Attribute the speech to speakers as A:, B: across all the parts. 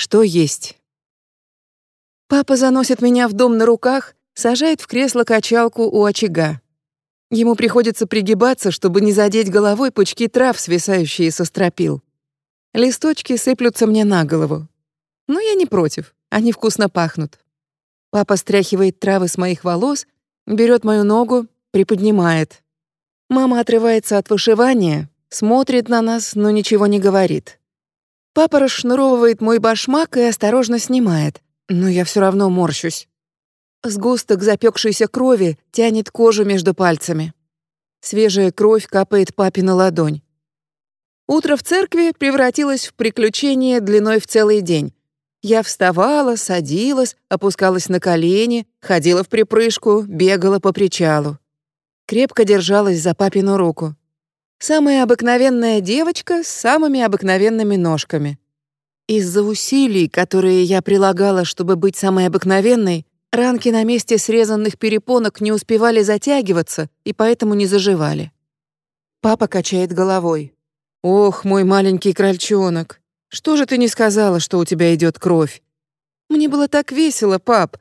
A: Что есть? Папа заносит меня в дом на руках, сажает в кресло-качалку у очага. Ему приходится пригибаться, чтобы не задеть головой пучки трав, свисающие со стропил. Листочки сыплются мне на голову. Но я не против, они вкусно пахнут. Папа стряхивает травы с моих волос, берет мою ногу, приподнимает. Мама отрывается от вышивания, смотрит на нас, но ничего не говорит. Папа расшнуровывает мой башмак и осторожно снимает, но я все равно морщусь. Сгусток запекшейся крови тянет кожу между пальцами. Свежая кровь капает папе на ладонь. Утро в церкви превратилось в приключение длиной в целый день. Я вставала, садилась, опускалась на колени, ходила в припрыжку, бегала по причалу. Крепко держалась за папину руку. Самая обыкновенная девочка с самыми обыкновенными ножками. Из-за усилий, которые я прилагала, чтобы быть самой обыкновенной, ранки на месте срезанных перепонок не успевали затягиваться и поэтому не заживали. Папа качает головой. «Ох, мой маленький крольчонок, что же ты не сказала, что у тебя идет кровь? Мне было так весело, пап.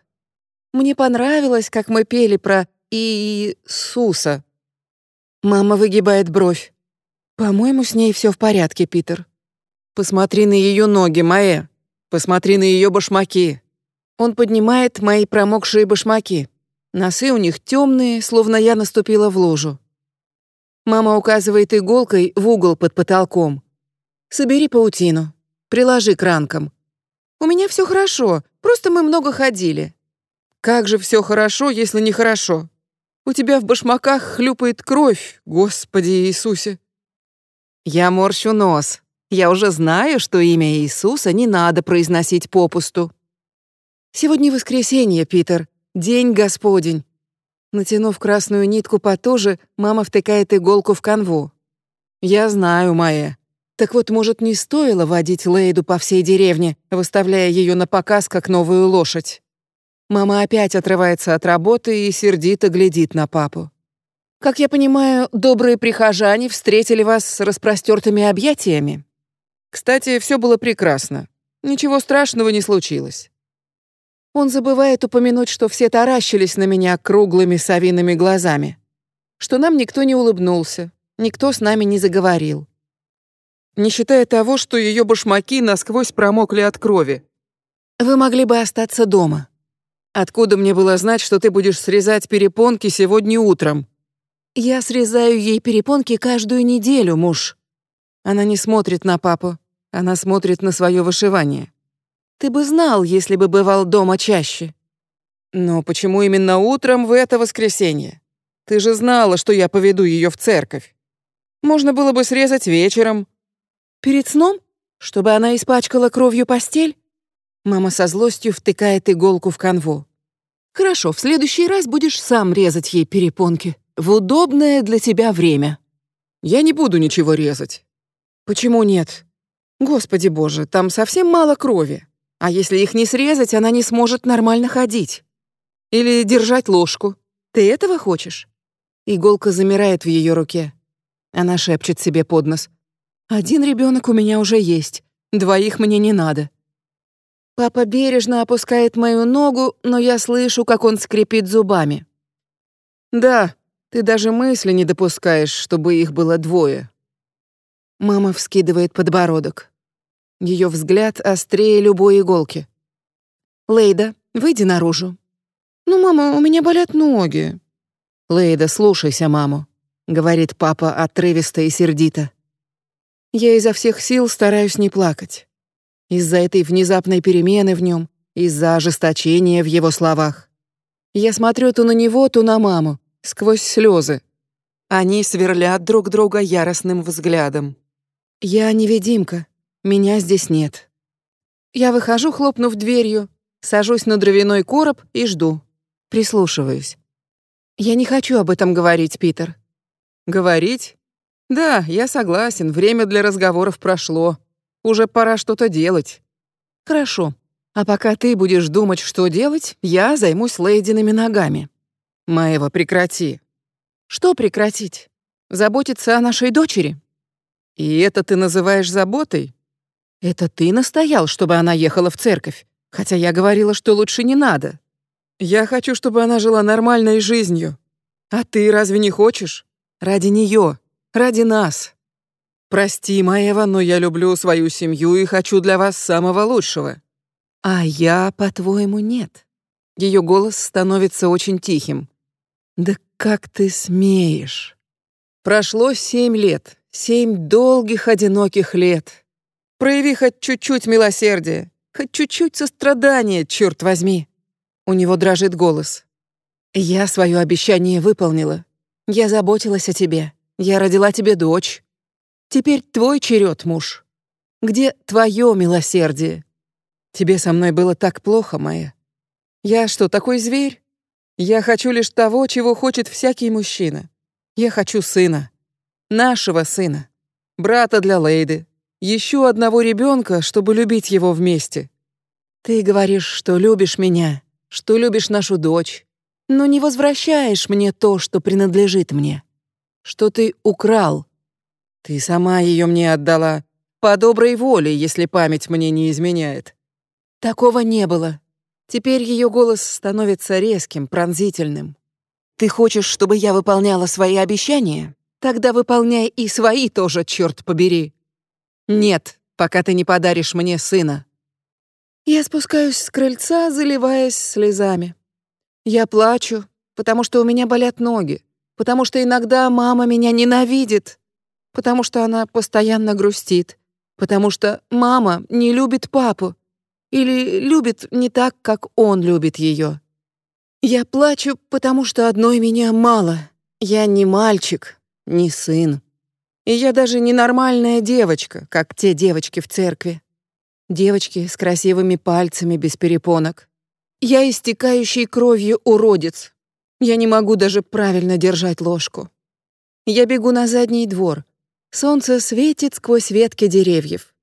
A: Мне понравилось, как мы пели про Иисуса. Мама выгибает бровь. По-моему, с ней все в порядке, Питер. Посмотри на ее ноги, Майя. Посмотри на ее башмаки. Он поднимает мои промокшие башмаки. Носы у них темные, словно я наступила в лужу. Мама указывает иголкой в угол под потолком. Собери паутину. Приложи к ранкам. У меня все хорошо, просто мы много ходили. Как же все хорошо, если не хорошо? У тебя в башмаках хлюпает кровь, Господи Иисусе. Я морщу нос. Я уже знаю, что имя Иисуса не надо произносить попусту. Сегодня воскресенье, Питер, день Господень. Натянув красную нитку потуже, мама втыкает иголку в канву. Я знаю, Майя. Так вот, может, не стоило водить Лейду по всей деревне, выставляя ее на показ как новую лошадь? Мама опять отрывается от работы и сердито глядит на папу. Как я понимаю, добрые прихожане встретили вас с распростертыми объятиями. Кстати, все было прекрасно. Ничего страшного не случилось. Он забывает упомянуть, что все таращились на меня круглыми совиными глазами. Что нам никто не улыбнулся, никто с нами не заговорил не считая того, что ее башмаки насквозь промокли от крови. Вы могли бы остаться дома. Откуда мне было знать, что ты будешь срезать перепонки сегодня утром? Я срезаю ей перепонки каждую неделю, муж. Она не смотрит на папу, она смотрит на свое вышивание. Ты бы знал, если бы бывал дома чаще. Но почему именно утром в это воскресенье? Ты же знала, что я поведу ее в церковь. Можно было бы срезать вечером, Перед сном? Чтобы она испачкала кровью постель? Мама со злостью втыкает иголку в канву. Хорошо, в следующий раз будешь сам резать ей перепонки. В удобное для тебя время. Я не буду ничего резать. Почему нет? Господи боже, там совсем мало крови. А если их не срезать, она не сможет нормально ходить. Или держать ложку. Ты этого хочешь? Иголка замирает в ее руке. Она шепчет себе под нос. Один ребенок у меня уже есть, двоих мне не надо. Папа бережно опускает мою ногу, но я слышу, как он скрипит зубами. Да, ты даже мысли не допускаешь, чтобы их было двое. Мама вскидывает подбородок. Ее взгляд острее любой иголки. Лейда, выйди наружу. Ну, мама, у меня болят ноги. Лейда, слушайся маму, говорит папа отрывисто и сердито. Я изо всех сил стараюсь не плакать. Из-за этой внезапной перемены в нем, из-за ожесточения в его словах. Я смотрю то на него, то на маму, сквозь слезы. Они сверлят друг друга яростным взглядом. Я невидимка, меня здесь нет. Я выхожу, хлопнув дверью, сажусь на дровяной короб и жду. Прислушиваюсь. Я не хочу об этом говорить, Питер. Говорить? Да, я согласен, время для разговоров прошло. Уже пора что-то делать. Хорошо. А пока ты будешь думать, что делать, я займусь лейдиными ногами. Маева, прекрати. Что прекратить? Заботиться о нашей дочери? И это ты называешь заботой? Это ты настоял, чтобы она ехала в церковь, хотя я говорила, что лучше не надо. Я хочу, чтобы она жила нормальной жизнью. А ты разве не хочешь? Ради нее, ради нас. Прости, Маева, но я люблю свою семью и хочу для вас самого лучшего. А я, по-твоему, нет. Ее голос становится очень тихим. Да как ты смеешь? Прошло семь лет, семь долгих одиноких лет. Прояви хоть чуть-чуть милосердия, хоть чуть-чуть сострадания, черт возьми. У него дрожит голос. Я свое обещание выполнила. Я заботилась о тебе. Я родила тебе дочь. Теперь твой черед, муж. Где твое милосердие? Тебе со мной было так плохо, моя. Я что, такой зверь? Я хочу лишь того, чего хочет всякий мужчина. Я хочу сына. Нашего сына. Брата для Лейды, еще одного ребенка, чтобы любить его вместе. Ты говоришь, что любишь меня, что любишь нашу дочь, но не возвращаешь мне то, что принадлежит мне, что ты украл. Ты сама ее мне отдала, по доброй воле, если память мне не изменяет. Такого не было. Теперь ее голос становится резким, пронзительным. Ты хочешь, чтобы я выполняла свои обещания? Тогда выполняй и свои тоже, черт побери. «Нет, пока ты не подаришь мне сына». Я спускаюсь с крыльца, заливаясь слезами. Я плачу, потому что у меня болят ноги, потому что иногда мама меня ненавидит, потому что она постоянно грустит, потому что мама не любит папу или любит не так, как он любит ее. Я плачу, потому что одной меня мало. Я не мальчик, не сын. И я даже не нормальная девочка, как те девочки в церкви. Девочки с красивыми пальцами без перепонок. Я истекающий кровью уродец. Я не могу даже правильно держать ложку. Я бегу на задний двор. Солнце светит сквозь ветки деревьев.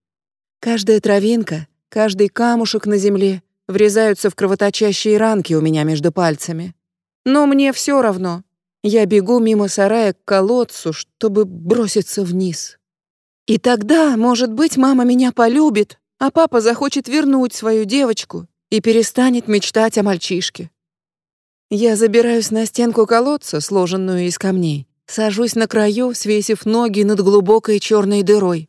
A: Каждая травинка, каждый камушек на земле врезаются в кровоточащие ранки у меня между пальцами. Но мне все равно. Я бегу мимо сарая к колодцу, чтобы броситься вниз. И тогда, может быть, мама меня полюбит, а папа захочет вернуть свою девочку и перестанет мечтать о мальчишке. Я забираюсь на стенку колодца, сложенную из камней, сажусь на краю, свесив ноги над глубокой черной дырой.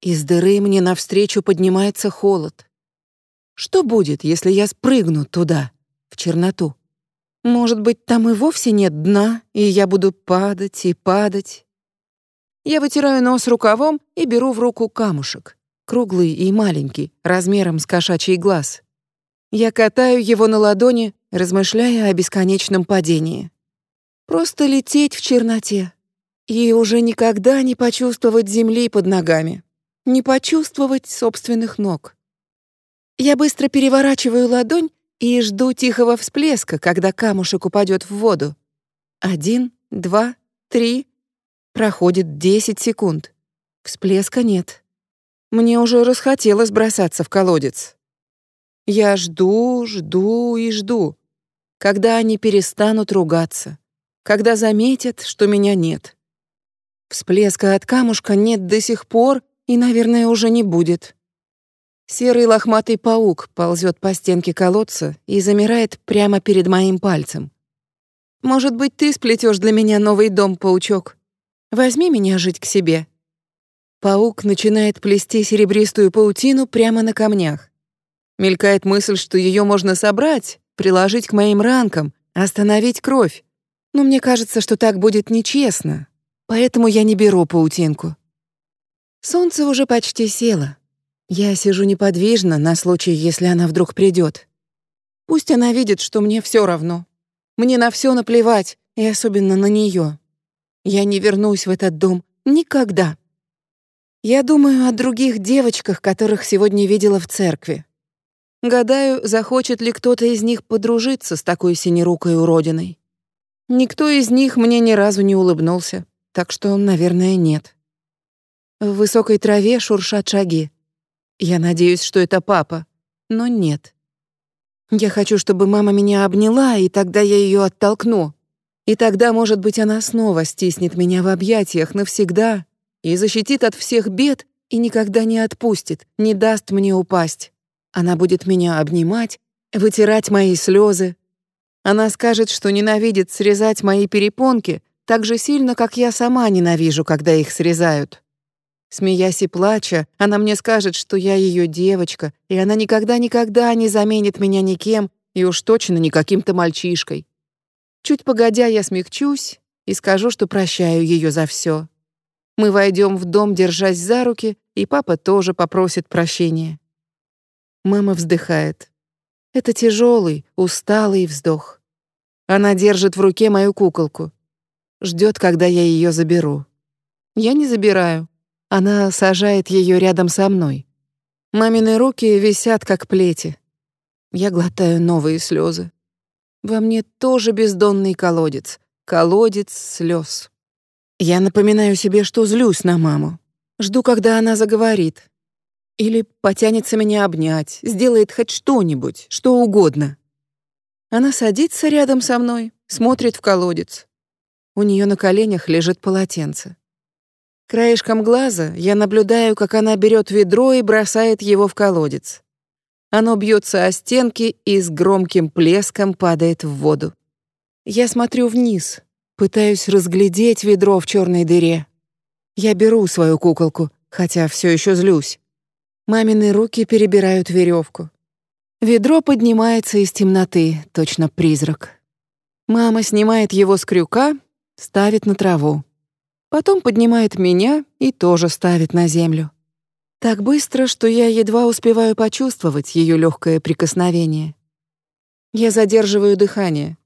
A: Из дыры мне навстречу поднимается холод. Что будет, если я спрыгну туда, в черноту? Может быть, там и вовсе нет дна, и я буду падать и падать. Я вытираю нос рукавом и беру в руку камушек, круглый и маленький, размером с кошачий глаз. Я катаю его на ладони, размышляя о бесконечном падении. Просто лететь в черноте и уже никогда не почувствовать земли под ногами, не почувствовать собственных ног. Я быстро переворачиваю ладонь и жду тихого всплеска, когда камушек упадет в воду. Один, два, три. Проходит десять секунд. Всплеска нет. Мне уже расхотелось бросаться в колодец. Я жду, жду и жду. Когда они перестанут ругаться. Когда заметят, что меня нет. Всплеска от камушка нет до сих пор и, наверное, уже не будет. Серый лохматый паук ползет по стенке колодца и замирает прямо перед моим пальцем. «Может быть, ты сплетешь для меня новый дом, паучок? Возьми меня жить к себе». Паук начинает плести серебристую паутину прямо на камнях. Мелькает мысль, что ее можно собрать, приложить к моим ранкам, остановить кровь. Но мне кажется, что так будет нечестно, поэтому я не беру паутинку. Солнце уже почти село. Я сижу неподвижно на случай, если она вдруг придет. Пусть она видит, что мне все равно. Мне на все наплевать, и особенно на нее. Я не вернусь в этот дом никогда. Я думаю о других девочках, которых сегодня видела в церкви. Гадаю, захочет ли кто-то из них подружиться с такой синерукой уродиной. Никто из них мне ни разу не улыбнулся, так что, наверное, нет. В высокой траве шуршат шаги. Я надеюсь, что это папа, но нет. Я хочу, чтобы мама меня обняла, и тогда я ее оттолкну. И тогда, может быть, она снова стиснет меня в объятиях навсегда и защитит от всех бед, и никогда не отпустит, не даст мне упасть. Она будет меня обнимать, вытирать мои слезы. Она скажет, что ненавидит срезать мои перепонки так же сильно, как я сама ненавижу, когда их срезают. Смеясь и плача, она мне скажет, что я ее девочка, и она никогда-никогда не заменит меня никем, и уж точно не каким-то мальчишкой. Чуть погодя, я смягчусь и скажу, что прощаю ее за все. Мы войдем в дом, держась за руки, и папа тоже попросит прощения. Мама вздыхает. Это тяжелый, усталый вздох. Она держит в руке мою куколку. Ждет, когда я ее заберу. Я не забираю. Она сажает ее рядом со мной. Мамины руки висят, как плети. Я глотаю новые слезы. Во мне тоже бездонный колодец. Колодец слез. Я напоминаю себе, что злюсь на маму. Жду, когда она заговорит. Или потянется меня обнять, сделает хоть что-нибудь, что угодно. Она садится рядом со мной, смотрит в колодец. У нее на коленях лежит полотенце. Краешком глаза я наблюдаю, как она берет ведро и бросает его в колодец. Оно бьется о стенки и с громким плеском падает в воду. Я смотрю вниз, пытаюсь разглядеть ведро в черной дыре. Я беру свою куколку, хотя все еще злюсь. Мамины руки перебирают веревку. Ведро поднимается из темноты, точно призрак. Мама снимает его с крюка, ставит на траву. Потом поднимает меня и тоже ставит на землю. Так быстро, что я едва успеваю почувствовать ее легкое прикосновение. Я задерживаю дыхание.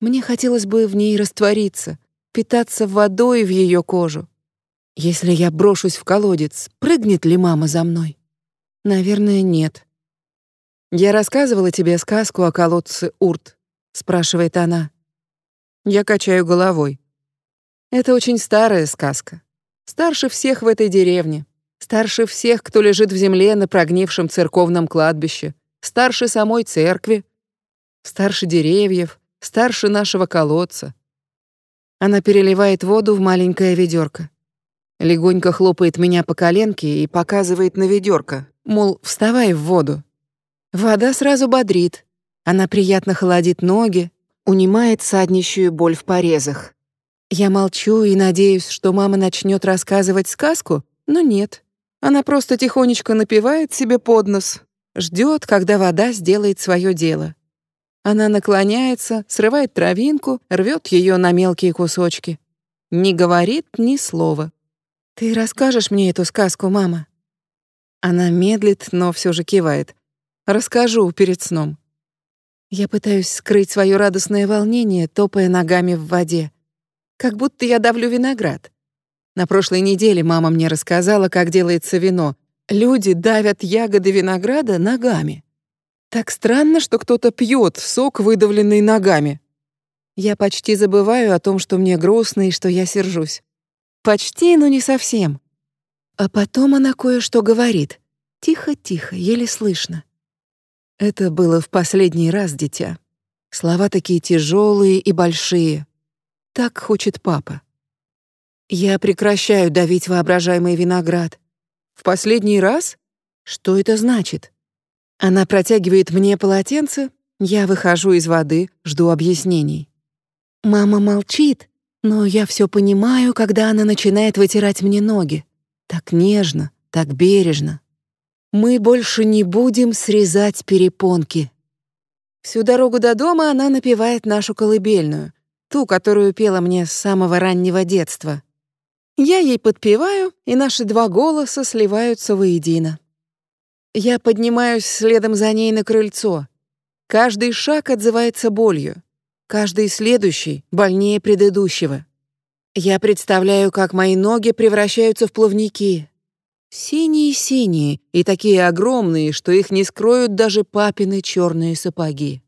A: Мне хотелось бы в ней раствориться, питаться водой в ее кожу. Если я брошусь в колодец, прыгнет ли мама за мной? Наверное, нет. Я рассказывала тебе сказку о колодце Урт, спрашивает она. Я качаю головой. Это очень старая сказка. Старше всех в этой деревне. Старше всех, кто лежит в земле на прогнившем церковном кладбище. Старше самой церкви. Старше деревьев. Старше нашего колодца. Она переливает воду в маленькое ведерко. Легонько хлопает меня по коленке и показывает на ведерко, мол, вставай в воду. Вода сразу бодрит. Она приятно холодит ноги, унимает саднищую боль в порезах. Я молчу и надеюсь, что мама начнет рассказывать сказку, но нет. Она просто тихонечко напевает себе под нос, ждет, когда вода сделает свое дело. Она наклоняется, срывает травинку, рвет ее на мелкие кусочки. Не говорит ни слова. «Ты расскажешь мне эту сказку, мама?» Она медлит, но все же кивает. «Расскажу перед сном». Я пытаюсь скрыть свое радостное волнение, топая ногами в воде. Как будто я давлю виноград. На прошлой неделе мама мне рассказала, как делается вино. Люди давят ягоды винограда ногами. Так странно, что кто-то пьет сок, выдавленный ногами. Я почти забываю о том, что мне грустно и что я сержусь. Почти, но не совсем. А потом она кое-что говорит. Тихо-тихо, еле слышно. Это было в последний раз, дитя. Слова такие тяжелые и большие. Так хочет папа. Я прекращаю давить воображаемый виноград. В последний раз? Что это значит? Она протягивает мне полотенце, я выхожу из воды, жду объяснений. Мама молчит, но я все понимаю, когда она начинает вытирать мне ноги. Так нежно, так бережно. Мы больше не будем срезать перепонки. Всю дорогу до дома она напевает нашу колыбельную, ту, которую пела мне с самого раннего детства. Я ей подпеваю, и наши два голоса сливаются воедино. Я поднимаюсь следом за ней на крыльцо. Каждый шаг отзывается болью. Каждый следующий больнее предыдущего. Я представляю, как мои ноги превращаются в плавники. Синие-синие и такие огромные, что их не скроют даже папины черные сапоги.